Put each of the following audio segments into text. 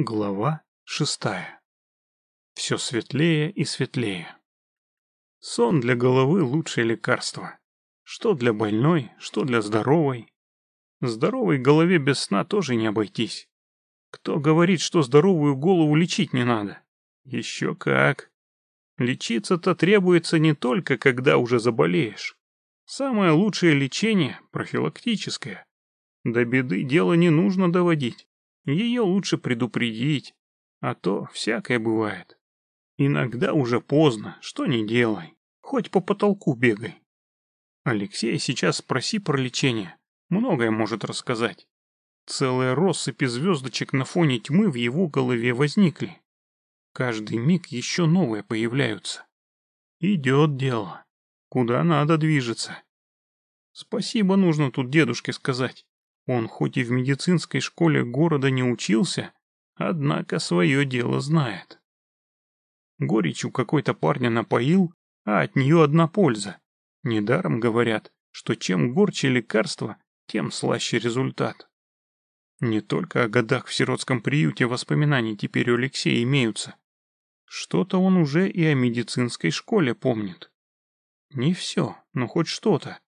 Глава шестая. Все светлее и светлее. Сон для головы – лучшее лекарство. Что для больной, что для здоровой. Здоровой голове без сна тоже не обойтись. Кто говорит, что здоровую голову лечить не надо? Еще как. Лечиться-то требуется не только, когда уже заболеешь. Самое лучшее лечение – профилактическое. До беды дело не нужно доводить. Ее лучше предупредить, а то всякое бывает. Иногда уже поздно, что не делай, хоть по потолку бегай. Алексей сейчас спроси про лечение, многое может рассказать. Целая россыпь звездочек на фоне тьмы в его голове возникли. Каждый миг еще новые появляются. Идет дело. Куда надо движется. Спасибо нужно тут дедушке сказать. Он хоть и в медицинской школе города не учился, однако свое дело знает. Горечью какой-то парня напоил, а от нее одна польза. Недаром говорят, что чем горче лекарство, тем слаще результат. Не только о годах в сиротском приюте воспоминаний теперь у Алексея имеются. Что-то он уже и о медицинской школе помнит. Не все, но хоть что-то.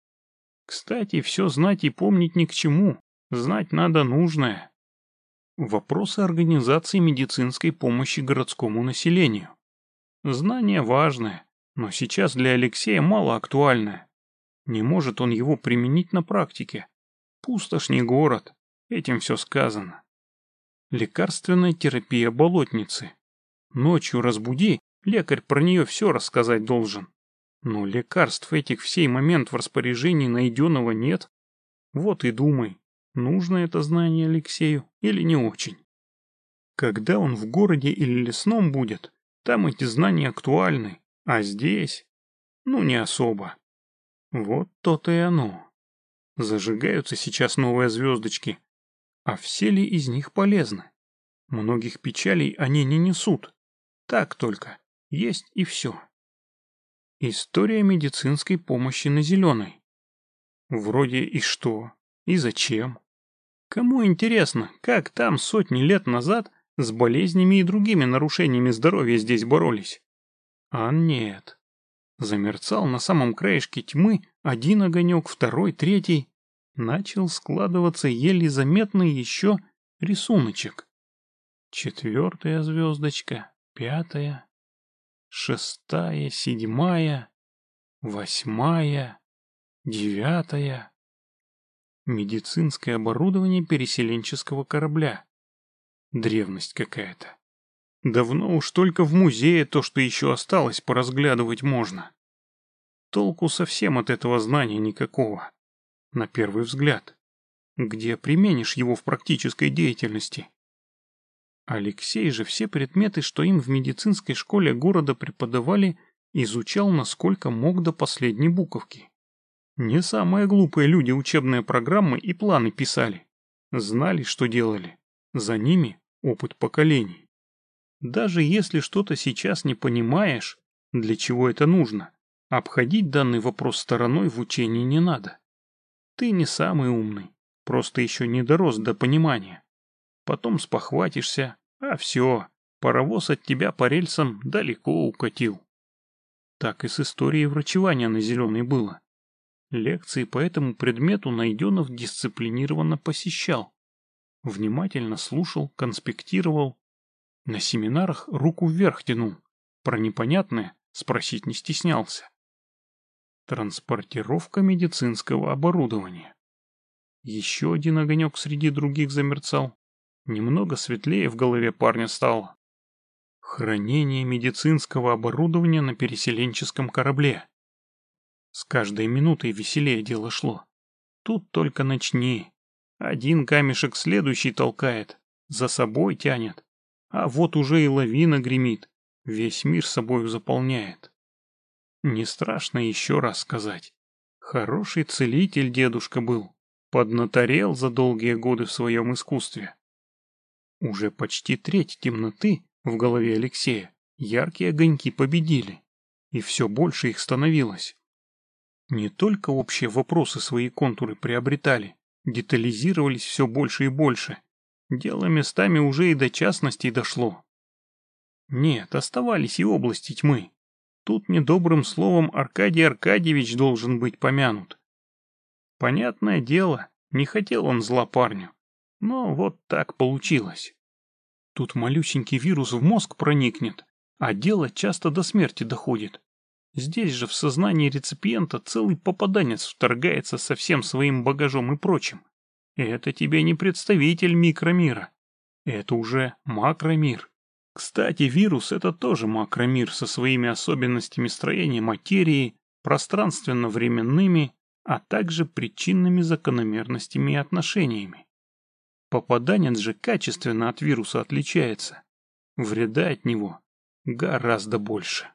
Кстати, все знать и помнить ни к чему. Знать надо нужное. Вопросы организации медицинской помощи городскому населению. Знание важное, но сейчас для Алексея мало актуальное. Не может он его применить на практике. Пустошь не город, этим все сказано. Лекарственная терапия болотницы. Ночью разбуди, лекарь про нее все рассказать должен. Но лекарств этих в сей момент в распоряжении найденного нет. Вот и думай, нужно это знание Алексею или не очень. Когда он в городе или лесном будет, там эти знания актуальны, а здесь, ну, не особо. Вот то-то и оно. Зажигаются сейчас новые звездочки, а все ли из них полезны? Многих печалей они не несут. Так только, есть и все. История медицинской помощи на зеленой. Вроде и что, и зачем? Кому интересно, как там сотни лет назад с болезнями и другими нарушениями здоровья здесь боролись? А нет. Замерцал на самом краешке тьмы один огонек, второй, третий. Начал складываться еле заметный еще рисуночек. Четвертая звездочка, пятая, шестая, седьмая, восьмая, девятая. Медицинское оборудование переселенческого корабля. Древность какая-то. Давно уж только в музее то, что еще осталось, поразглядывать можно. Толку совсем от этого знания никакого. На первый взгляд. Где применишь его в практической деятельности? Алексей же все предметы, что им в медицинской школе города преподавали, изучал насколько мог до последней буковки. Не самые глупые люди учебные программы и планы писали. Знали, что делали. За ними опыт поколений. Даже если что-то сейчас не понимаешь, для чего это нужно, обходить данный вопрос стороной в учении не надо. Ты не самый умный, просто еще не дорос до понимания. Потом спохватишься, а все, паровоз от тебя по рельсам далеко укатил. Так и с историей врачевания на зеленой было. Лекции по этому предмету Найденов дисциплинированно посещал. Внимательно слушал, конспектировал. На семинарах руку вверх тянул. Про непонятное спросить не стеснялся. Транспортировка медицинского оборудования. Еще один огонек среди других замерцал. Немного светлее в голове парня стало. Хранение медицинского оборудования на переселенческом корабле. С каждой минутой веселее дело шло. Тут только начни. Один камешек следующий толкает, за собой тянет. А вот уже и лавина гремит, весь мир собою заполняет. Не страшно еще раз сказать. Хороший целитель дедушка был, поднаторел за долгие годы в своем искусстве. Уже почти треть темноты в голове Алексея яркие огоньки победили, и все больше их становилось. Не только общие вопросы свои контуры приобретали, детализировались все больше и больше. Дело местами уже и до частностей дошло. Нет, оставались и области тьмы. Тут недобрым словом Аркадий Аркадьевич должен быть помянут. Понятное дело, не хотел он зла парню. Но вот так получилось. Тут малюсенький вирус в мозг проникнет, а дело часто до смерти доходит. Здесь же в сознании реципиента целый попаданец вторгается со всем своим багажом и прочим. Это тебе не представитель микромира. Это уже макромир. Кстати, вирус — это тоже макромир со своими особенностями строения материи, пространственно-временными, а также причинными закономерностями и отношениями. Попаданец же качественно от вируса отличается. Вреда от него гораздо больше.